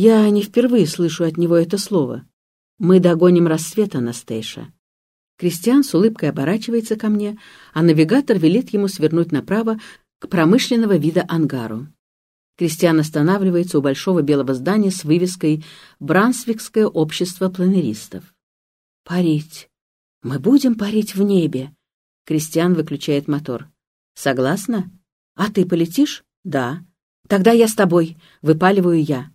Я не впервые слышу от него это слово. Мы догоним рассвет, Анастейша. Кристиан с улыбкой оборачивается ко мне, а навигатор велит ему свернуть направо к промышленного вида ангару. Кристиан останавливается у большого белого здания с вывеской «Брансвикское общество планеристов». «Парить. Мы будем парить в небе». Кристиан выключает мотор. «Согласна? А ты полетишь?» «Да». «Тогда я с тобой», — выпаливаю я.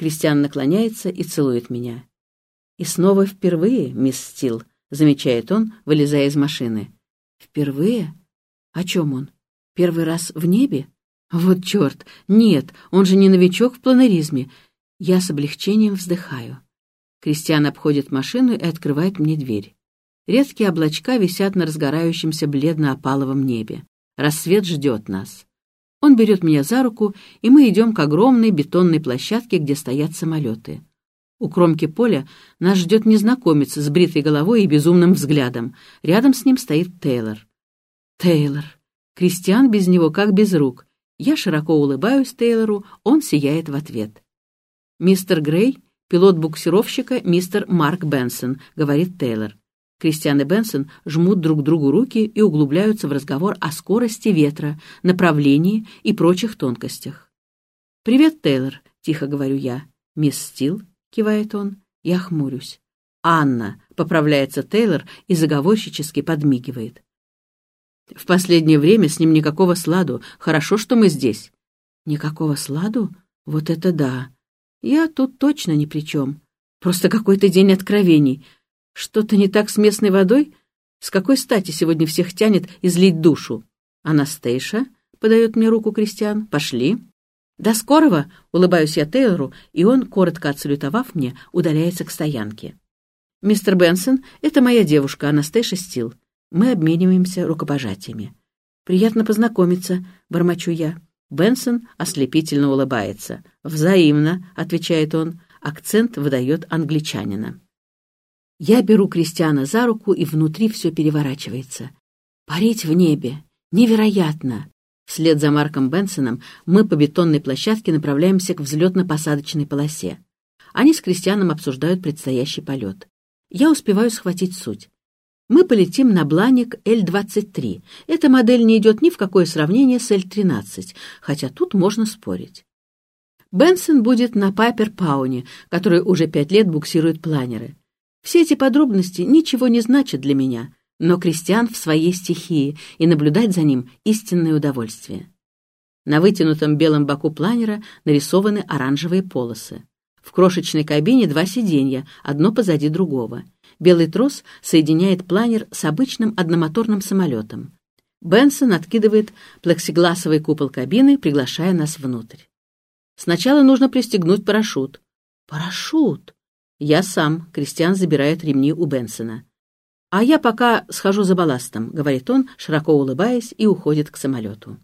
Кристиан наклоняется и целует меня. «И снова впервые, мисс Стил», — замечает он, вылезая из машины. «Впервые? О чем он? Первый раз в небе? Вот черт! Нет, он же не новичок в планеризме. Я с облегчением вздыхаю. Кристиан обходит машину и открывает мне дверь. Редкие облачка висят на разгорающемся бледно-опаловом небе. Рассвет ждет нас. Он берет меня за руку, и мы идем к огромной бетонной площадке, где стоят самолеты. У кромки поля нас ждет незнакомец с бритой головой и безумным взглядом. Рядом с ним стоит Тейлор. Тейлор. Кристиан без него как без рук. Я широко улыбаюсь Тейлору, он сияет в ответ. «Мистер Грей, пилот буксировщика, мистер Марк Бенсон», — говорит Тейлор. Кристиан и Бенсон жмут друг другу руки и углубляются в разговор о скорости ветра, направлении и прочих тонкостях. «Привет, Тейлор», — тихо говорю я. «Мисс Стил», — кивает он. Я хмурюсь. «Анна», — поправляется Тейлор и заговорщически подмигивает. В последнее время с ним никакого сладу. Хорошо, что мы здесь». «Никакого сладу? Вот это да. Я тут точно ни при чем. Просто какой-то день откровений. Что-то не так с местной водой? С какой стати сегодня всех тянет излить душу? Анастейша подает мне руку Кристиан. Пошли. До скорого, улыбаюсь я Тейлору, и он, коротко отсалютовав мне, удаляется к стоянке. Мистер Бенсон, это моя девушка Анастейша Стил. Мы обмениваемся рукопожатиями. «Приятно познакомиться», — бормочу я. Бенсон ослепительно улыбается. «Взаимно», — отвечает он. Акцент выдает англичанина. Я беру Кристиана за руку, и внутри все переворачивается. Парить в небе. Невероятно. Вслед за Марком Бенсоном мы по бетонной площадке направляемся к взлетно-посадочной полосе. Они с Кристианом обсуждают предстоящий полет. Я успеваю схватить суть. Мы полетим на Бланик L-23. Эта модель не идет ни в какое сравнение с L-13, хотя тут можно спорить. Бенсон будет на Пайпер Пауне, который уже пять лет буксирует планеры. Все эти подробности ничего не значат для меня, но Кристиан в своей стихии, и наблюдать за ним — истинное удовольствие. На вытянутом белом боку планера нарисованы оранжевые полосы. В крошечной кабине два сиденья, одно позади другого. Белый трос соединяет планер с обычным одномоторным самолетом. Бенсон откидывает плексигласовый купол кабины, приглашая нас внутрь. Сначала нужно пристегнуть парашют. Парашют! «Я сам», — Кристиан забирает ремни у Бенсона. «А я пока схожу за балластом», — говорит он, широко улыбаясь, и уходит к самолету.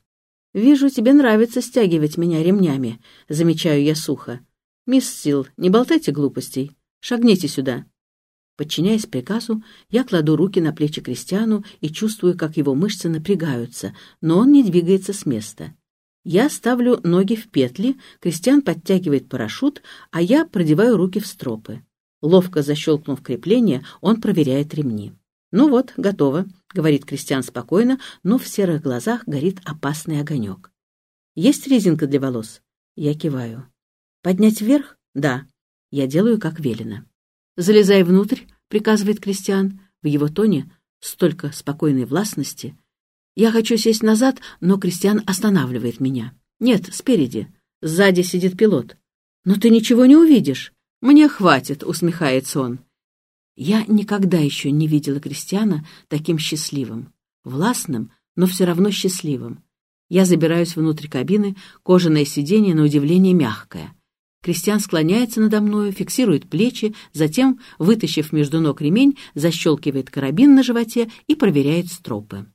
«Вижу, тебе нравится стягивать меня ремнями», — замечаю я сухо. «Мисс Сил, не болтайте глупостей. Шагните сюда». Подчиняясь приказу, я кладу руки на плечи Кристиану и чувствую, как его мышцы напрягаются, но он не двигается с места. Я ставлю ноги в петли, Кристиан подтягивает парашют, а я продеваю руки в стропы. Ловко защелкнув крепление, он проверяет ремни. «Ну вот, готово», — говорит Кристиан спокойно, но в серых глазах горит опасный огонек. «Есть резинка для волос?» Я киваю. «Поднять вверх?» «Да». Я делаю, как велено. «Залезай внутрь», — приказывает Кристиан. В его тоне столько спокойной властности. Я хочу сесть назад, но Кристиан останавливает меня. «Нет, спереди. Сзади сидит пилот». «Но ты ничего не увидишь». «Мне хватит», — усмехается он. Я никогда еще не видела Кристиана таким счастливым. Властным, но все равно счастливым. Я забираюсь внутрь кабины, кожаное сиденье на удивление мягкое. Кристиан склоняется надо мною, фиксирует плечи, затем, вытащив между ног ремень, защелкивает карабин на животе и проверяет стропы.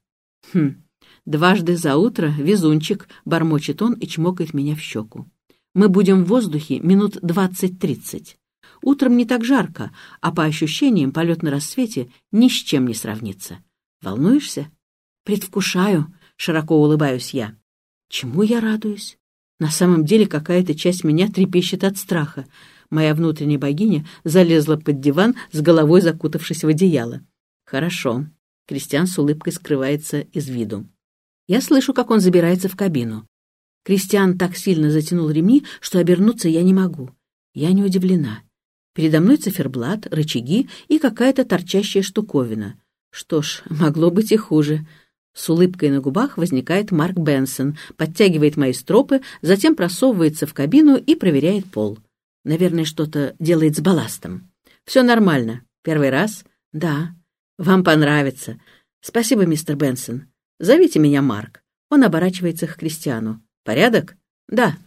«Хм, дважды за утро, везунчик», — бормочет он и чмокает меня в щеку. «Мы будем в воздухе минут двадцать-тридцать. Утром не так жарко, а по ощущениям полет на рассвете ни с чем не сравнится. Волнуешься? Предвкушаю, широко улыбаюсь я. Чему я радуюсь? На самом деле какая-то часть меня трепещет от страха. Моя внутренняя богиня залезла под диван с головой закутавшись в одеяло. «Хорошо». Кристиан с улыбкой скрывается из виду. Я слышу, как он забирается в кабину. Кристиан так сильно затянул ремни, что обернуться я не могу. Я не удивлена. Передо мной циферблат, рычаги и какая-то торчащая штуковина. Что ж, могло быть и хуже. С улыбкой на губах возникает Марк Бенсон, подтягивает мои стропы, затем просовывается в кабину и проверяет пол. Наверное, что-то делает с балластом. Все нормально. Первый раз? Да. Вам понравится. Спасибо, мистер Бенсон. Зовите меня Марк. Он оборачивается к Кристиану. Порядок? Да.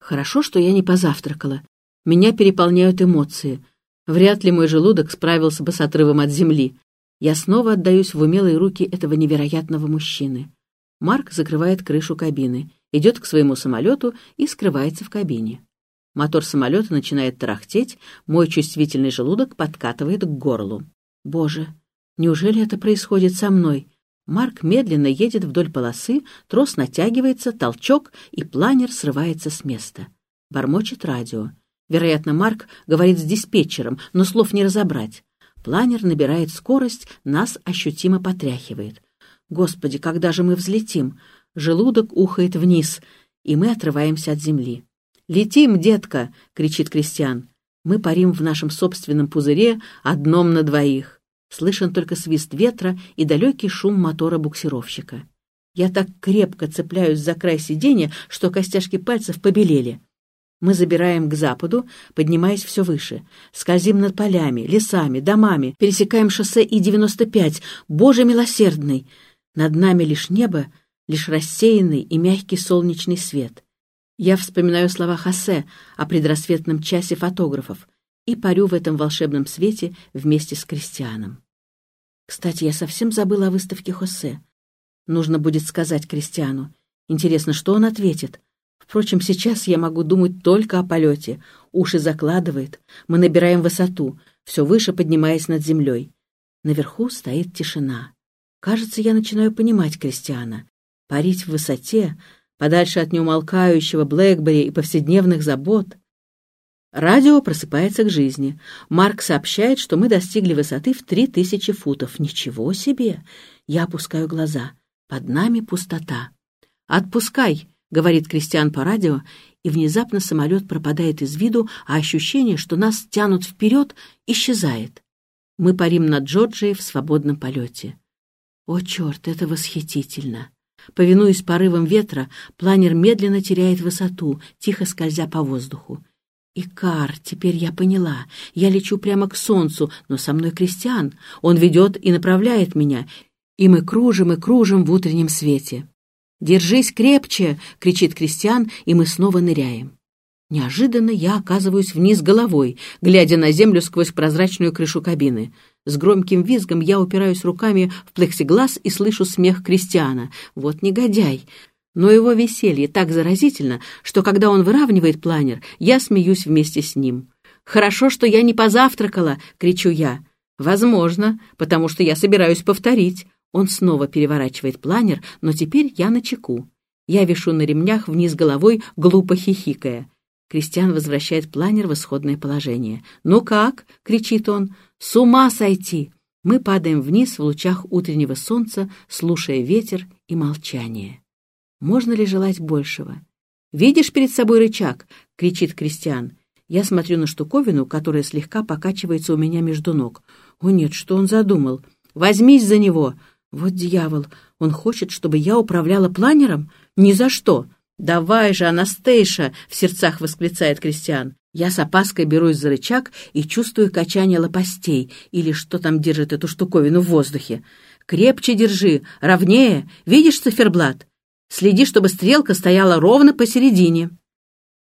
Хорошо, что я не позавтракала. Меня переполняют эмоции. Вряд ли мой желудок справился бы с отрывом от земли. Я снова отдаюсь в умелые руки этого невероятного мужчины. Марк закрывает крышу кабины, идет к своему самолету и скрывается в кабине. Мотор самолета начинает тарахтеть, мой чувствительный желудок подкатывает к горлу. Боже, неужели это происходит со мной? Марк медленно едет вдоль полосы, трос натягивается, толчок, и планер срывается с места. Бормочет радио. Вероятно, Марк говорит с диспетчером, но слов не разобрать. Планер набирает скорость, нас ощутимо потряхивает. Господи, когда же мы взлетим? Желудок ухает вниз, и мы отрываемся от земли. «Летим, детка!» — кричит Кристиан. Мы парим в нашем собственном пузыре, одном на двоих. Слышен только свист ветра и далекий шум мотора буксировщика. Я так крепко цепляюсь за край сиденья, что костяшки пальцев побелели. Мы забираем к западу, поднимаясь все выше. Скользим над полями, лесами, домами, пересекаем шоссе И-95. Боже милосердный! Над нами лишь небо, лишь рассеянный и мягкий солнечный свет. Я вспоминаю слова Хосе о предрассветном часе фотографов и парю в этом волшебном свете вместе с Кристианом. Кстати, я совсем забыла о выставке Хосе. Нужно будет сказать Кристиану. Интересно, что он ответит? Впрочем, сейчас я могу думать только о полете. Уши закладывает. Мы набираем высоту, все выше поднимаясь над землей. Наверху стоит тишина. Кажется, я начинаю понимать Кристиана. Парить в высоте, подальше от неумолкающего Блэкбери и повседневных забот. Радио просыпается к жизни. Марк сообщает, что мы достигли высоты в три тысячи футов. Ничего себе! Я опускаю глаза. Под нами пустота. «Отпускай!» — говорит Кристиан по радио, и внезапно самолет пропадает из виду, а ощущение, что нас тянут вперед, исчезает. Мы парим над Джорджией в свободном полете. О, черт, это восхитительно! Повинуясь порывам ветра, планер медленно теряет высоту, тихо скользя по воздуху. Икар, теперь я поняла. Я лечу прямо к солнцу, но со мной Кристиан. Он ведет и направляет меня, и мы кружим и кружим в утреннем свете. «Держись крепче!» — кричит Кристиан, и мы снова ныряем. Неожиданно я оказываюсь вниз головой, глядя на землю сквозь прозрачную крышу кабины. С громким визгом я упираюсь руками в плексиглаз и слышу смех Кристиана. Вот негодяй! Но его веселье так заразительно, что когда он выравнивает планер, я смеюсь вместе с ним. «Хорошо, что я не позавтракала!» — кричу я. «Возможно, потому что я собираюсь повторить. Он снова переворачивает планер, но теперь я на чеку. Я вишу на ремнях вниз головой, глупо хихикая. Кристиан возвращает планер в исходное положение. «Ну как?» — кричит он. «С ума сойти!» Мы падаем вниз в лучах утреннего солнца, слушая ветер и молчание. Можно ли желать большего? «Видишь перед собой рычаг?» — кричит Кристиан. Я смотрю на штуковину, которая слегка покачивается у меня между ног. «О нет, что он задумал? Возьмись за него!» Вот дьявол, он хочет, чтобы я управляла планером? Ни за что! Давай же, Анастейша! В сердцах восклицает Кристиан. Я с опаской берусь за рычаг и чувствую качание лопастей, или что там держит эту штуковину в воздухе. Крепче держи, ровнее. Видишь циферблат? Следи, чтобы стрелка стояла ровно посередине.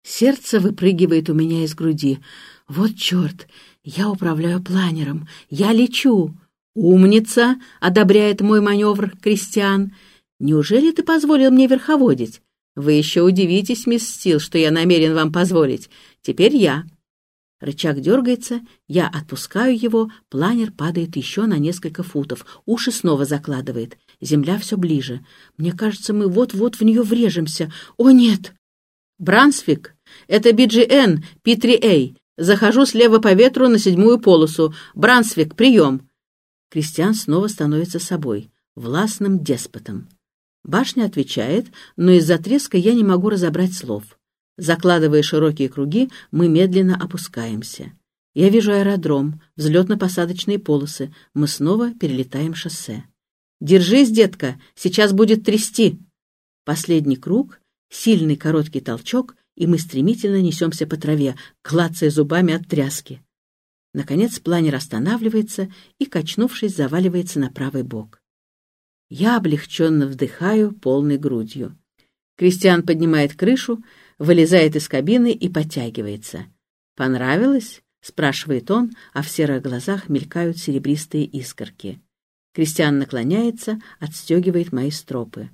Сердце выпрыгивает у меня из груди. Вот черт, я управляю планером, я лечу. «Умница!» — одобряет мой маневр Кристиан. «Неужели ты позволил мне верховодить? Вы еще удивитесь, мисс Стил, что я намерен вам позволить. Теперь я». Рычаг дергается, я отпускаю его, планер падает еще на несколько футов, уши снова закладывает. Земля все ближе. Мне кажется, мы вот-вот в нее врежемся. О, нет! Брансвик, это BGN, P3A. Захожу слева по ветру на седьмую полосу. Брансвик, прием. Кристиан снова становится собой, властным деспотом. Башня отвечает, но из-за треска я не могу разобрать слов. Закладывая широкие круги, мы медленно опускаемся. Я вижу аэродром, взлетно-посадочные полосы. Мы снова перелетаем шоссе. «Держись, детка, сейчас будет трясти!» Последний круг, сильный короткий толчок, и мы стремительно несемся по траве, клацая зубами от тряски. Наконец планер останавливается и, качнувшись, заваливается на правый бок. Я облегченно вдыхаю полной грудью. Кристиан поднимает крышу, вылезает из кабины и подтягивается. «Понравилось?» — спрашивает он, а в серых глазах мелькают серебристые искорки. Кристиан наклоняется, отстегивает мои стропы.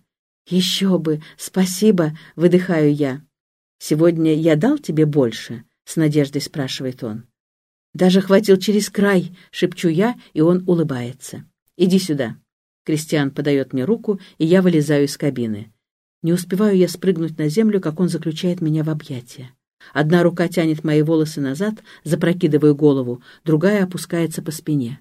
«Еще бы! Спасибо!» — выдыхаю я. «Сегодня я дал тебе больше?» — с надеждой спрашивает он. «Даже хватил через край!» — шепчу я, и он улыбается. «Иди сюда!» Кристиан подает мне руку, и я вылезаю из кабины. Не успеваю я спрыгнуть на землю, как он заключает меня в объятия. Одна рука тянет мои волосы назад, запрокидываю голову, другая опускается по спине.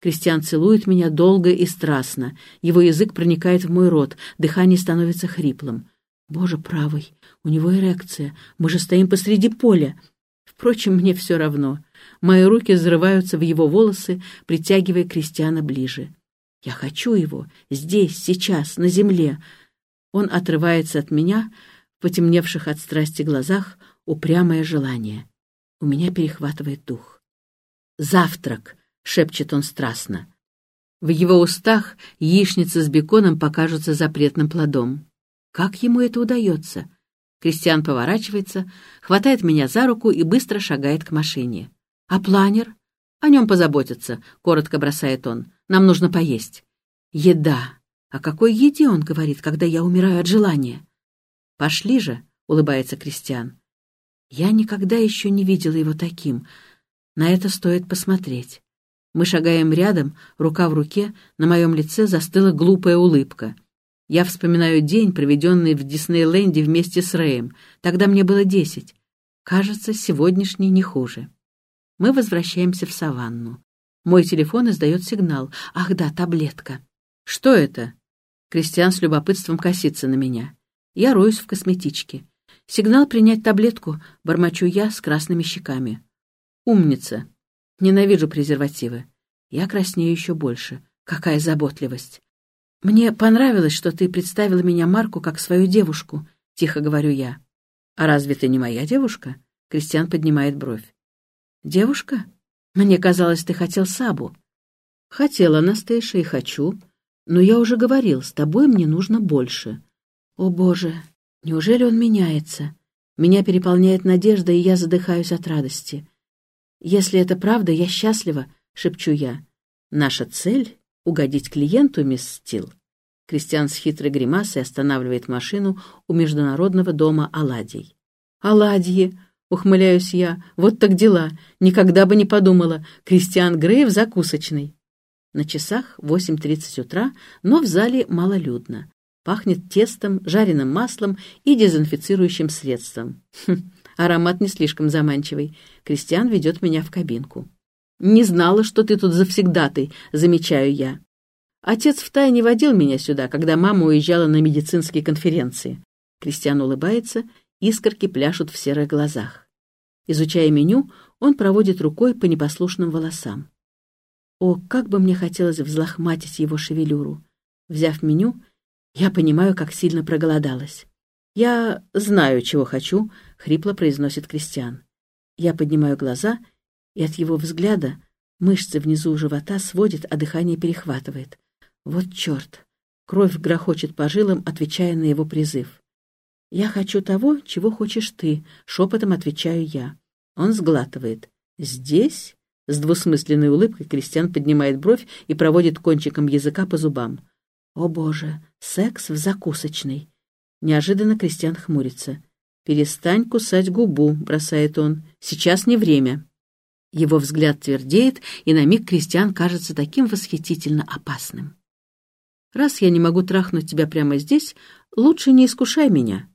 Кристиан целует меня долго и страстно. Его язык проникает в мой рот, дыхание становится хриплым. Боже правый, у него эрекция, мы же стоим посреди поля. Впрочем, мне все равно. Мои руки взрываются в его волосы, притягивая Кристиана ближе. Я хочу его, здесь, сейчас, на земле. Он отрывается от меня, в потемневших от страсти глазах, упрямое желание. У меня перехватывает дух. «Завтрак!» Шепчет он страстно. В его устах яичница с беконом покажутся запретным плодом. Как ему это удается? Кристиан поворачивается, хватает меня за руку и быстро шагает к машине. «А планер?» «О нем позаботятся», — коротко бросает он. «Нам нужно поесть». «Еда». О какой еде он говорит, когда я умираю от желания? «Пошли же», — улыбается Кристиан. Я никогда еще не видела его таким. На это стоит посмотреть. Мы шагаем рядом, рука в руке, на моем лице застыла глупая улыбка. Я вспоминаю день, проведенный в Диснейленде вместе с Рэем. Тогда мне было десять. Кажется, сегодняшний не хуже. Мы возвращаемся в саванну. Мой телефон издает сигнал. Ах да, таблетка. Что это? Кристиан с любопытством косится на меня. Я роюсь в косметичке. Сигнал принять таблетку, бормочу я с красными щеками. Умница. Ненавижу презервативы. Я краснею еще больше. Какая заботливость. Мне понравилось, что ты представила меня Марку как свою девушку, тихо говорю я. А разве ты не моя девушка? Кристиан поднимает бровь. Девушка? Мне казалось, ты хотел Сабу. Хотела, Настейша, и хочу. Но я уже говорил, с тобой мне нужно больше. О, Боже, неужели он меняется? Меня переполняет надежда, и я задыхаюсь от радости. «Если это правда, я счастлива», — шепчу я. «Наша цель — угодить клиенту, мисс Стил». Кристиан с хитрой гримасой останавливает машину у международного дома оладий. «Оладьи!» — ухмыляюсь я. «Вот так дела! Никогда бы не подумала! Кристиан Грей в закусочной!» На часах 8.30 утра, но в зале малолюдно. Пахнет тестом, жареным маслом и дезинфицирующим средством. Хм, Аромат не слишком заманчивый. Кристиан ведет меня в кабинку. «Не знала, что ты тут завсегдатый», — замечаю я. Отец втайне водил меня сюда, когда мама уезжала на медицинские конференции. Кристиан улыбается, искорки пляшут в серых глазах. Изучая меню, он проводит рукой по непослушным волосам. О, как бы мне хотелось взлохматить его шевелюру. Взяв меню, я понимаю, как сильно проголодалась. «Я знаю, чего хочу», — хрипло произносит Кристиан. Я поднимаю глаза, и от его взгляда мышцы внизу живота сводит, а дыхание перехватывает. Вот черт! Кровь грохочет по жилам, отвечая на его призыв. «Я хочу того, чего хочешь ты», — шепотом отвечаю я. Он сглатывает. «Здесь?» — с двусмысленной улыбкой Кристиан поднимает бровь и проводит кончиком языка по зубам. «О боже, секс в закусочной!» Неожиданно Кристиан хмурится. «Перестань кусать губу», — бросает он. «Сейчас не время». Его взгляд твердеет, и на миг Кристиан кажется таким восхитительно опасным. «Раз я не могу трахнуть тебя прямо здесь, лучше не искушай меня».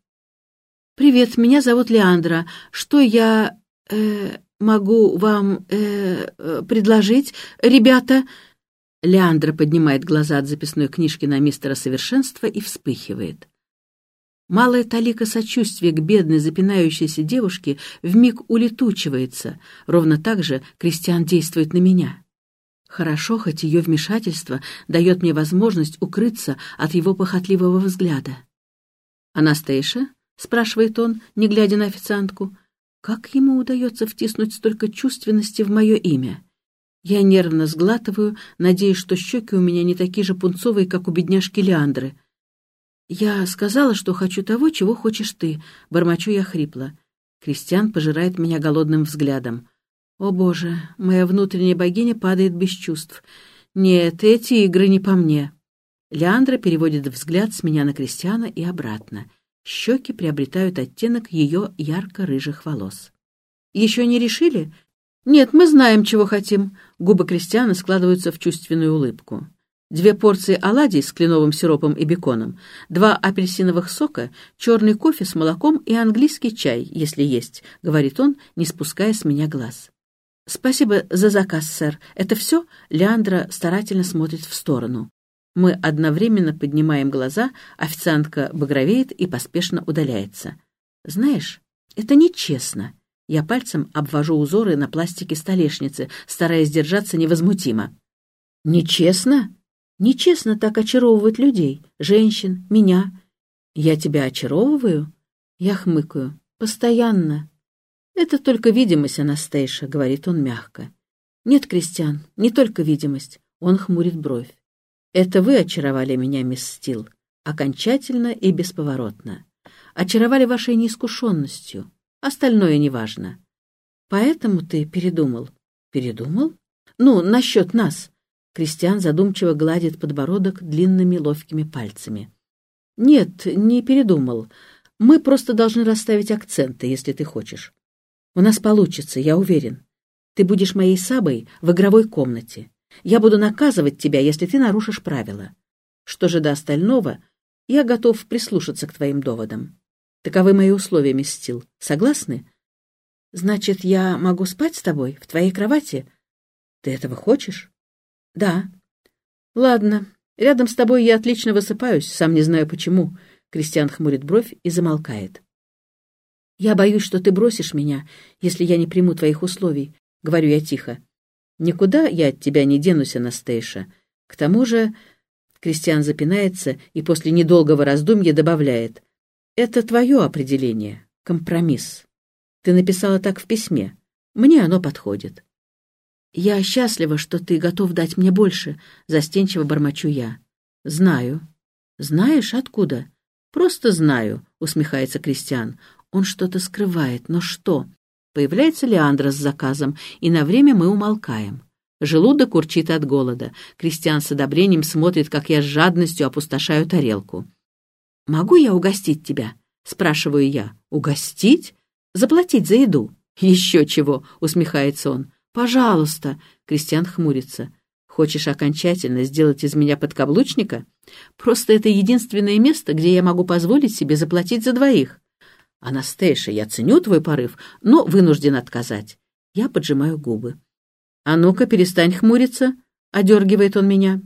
«Привет, меня зовут Леандра. Что я... Э, могу вам... Э, предложить, ребята?» Леандра поднимает глаза от записной книжки на мистера Совершенства и вспыхивает. Малая талика сочувствия к бедной запинающейся девушке вмиг улетучивается. Ровно так же Кристиан действует на меня. Хорошо, хоть ее вмешательство дает мне возможность укрыться от его похотливого взгляда. «Анастейша?» — спрашивает он, не глядя на официантку. «Как ему удается втиснуть столько чувственности в мое имя?» Я нервно сглатываю, надеясь, что щеки у меня не такие же пунцовые, как у бедняжки Леандры. «Я сказала, что хочу того, чего хочешь ты», — бормочу я хрипло. Кристиан пожирает меня голодным взглядом. «О, Боже, моя внутренняя богиня падает без чувств. Нет, эти игры не по мне». Леандра переводит взгляд с меня на Кристиана и обратно. Щеки приобретают оттенок ее ярко-рыжих волос. «Еще не решили?» «Нет, мы знаем, чего хотим». Губы Кристиана складываются в чувственную улыбку. Две порции оладий с кленовым сиропом и беконом, два апельсиновых сока, черный кофе с молоком и английский чай, если есть, — говорит он, не спуская с меня глаз. «Спасибо за заказ, сэр. Это все?» Леандра старательно смотрит в сторону. Мы одновременно поднимаем глаза, официантка багровеет и поспешно удаляется. «Знаешь, это нечестно», я пальцем обвожу узоры на пластике столешницы, стараясь держаться невозмутимо. «Нечестно? Нечестно так очаровывать людей, женщин, меня. Я тебя очаровываю?» Я хмыкаю. «Постоянно». «Это только видимость, Анастейша», — говорит он мягко. «Нет, Кристиан, не только видимость». Он хмурит бровь. «Это вы очаровали меня, мисс Стил, окончательно и бесповоротно. Очаровали вашей неискушенностью, Остальное неважно. Поэтому ты передумал. Передумал? Ну, насчет нас. Кристиан задумчиво гладит подбородок длинными ловкими пальцами. Нет, не передумал. Мы просто должны расставить акценты, если ты хочешь. У нас получится, я уверен. Ты будешь моей сабой в игровой комнате. Я буду наказывать тебя, если ты нарушишь правила. Что же до остального, я готов прислушаться к твоим доводам. Таковы мои условия, мисс Стил. Согласны? Значит, я могу спать с тобой в твоей кровати? Ты этого хочешь? Да. Ладно. Рядом с тобой я отлично высыпаюсь, сам не знаю почему. Кристиан хмурит бровь и замолкает. Я боюсь, что ты бросишь меня, если я не приму твоих условий, говорю я тихо. Никуда я от тебя не денусь, Анастейша. К тому же... Кристиан запинается и после недолгого раздумья добавляет. Это твое определение, компромисс. Ты написала так в письме. Мне оно подходит. Я счастлива, что ты готов дать мне больше, застенчиво бормочу я. Знаю. Знаешь, откуда? Просто знаю, усмехается Кристиан. Он что-то скрывает, но что? Появляется Леандра с заказом, и на время мы умолкаем. Желудок урчит от голода. Кристиан с одобрением смотрит, как я с жадностью опустошаю тарелку. «Могу я угостить тебя?» — спрашиваю я. «Угостить? Заплатить за еду?» «Еще чего!» — усмехается он. «Пожалуйста!» — Кристиан хмурится. «Хочешь окончательно сделать из меня подкаблучника? Просто это единственное место, где я могу позволить себе заплатить за двоих. Анастейша, я ценю твой порыв, но вынужден отказать». Я поджимаю губы. «А ну-ка, перестань хмуриться!» — одергивает он меня.